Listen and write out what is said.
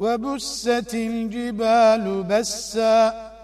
وبست الجبال بسا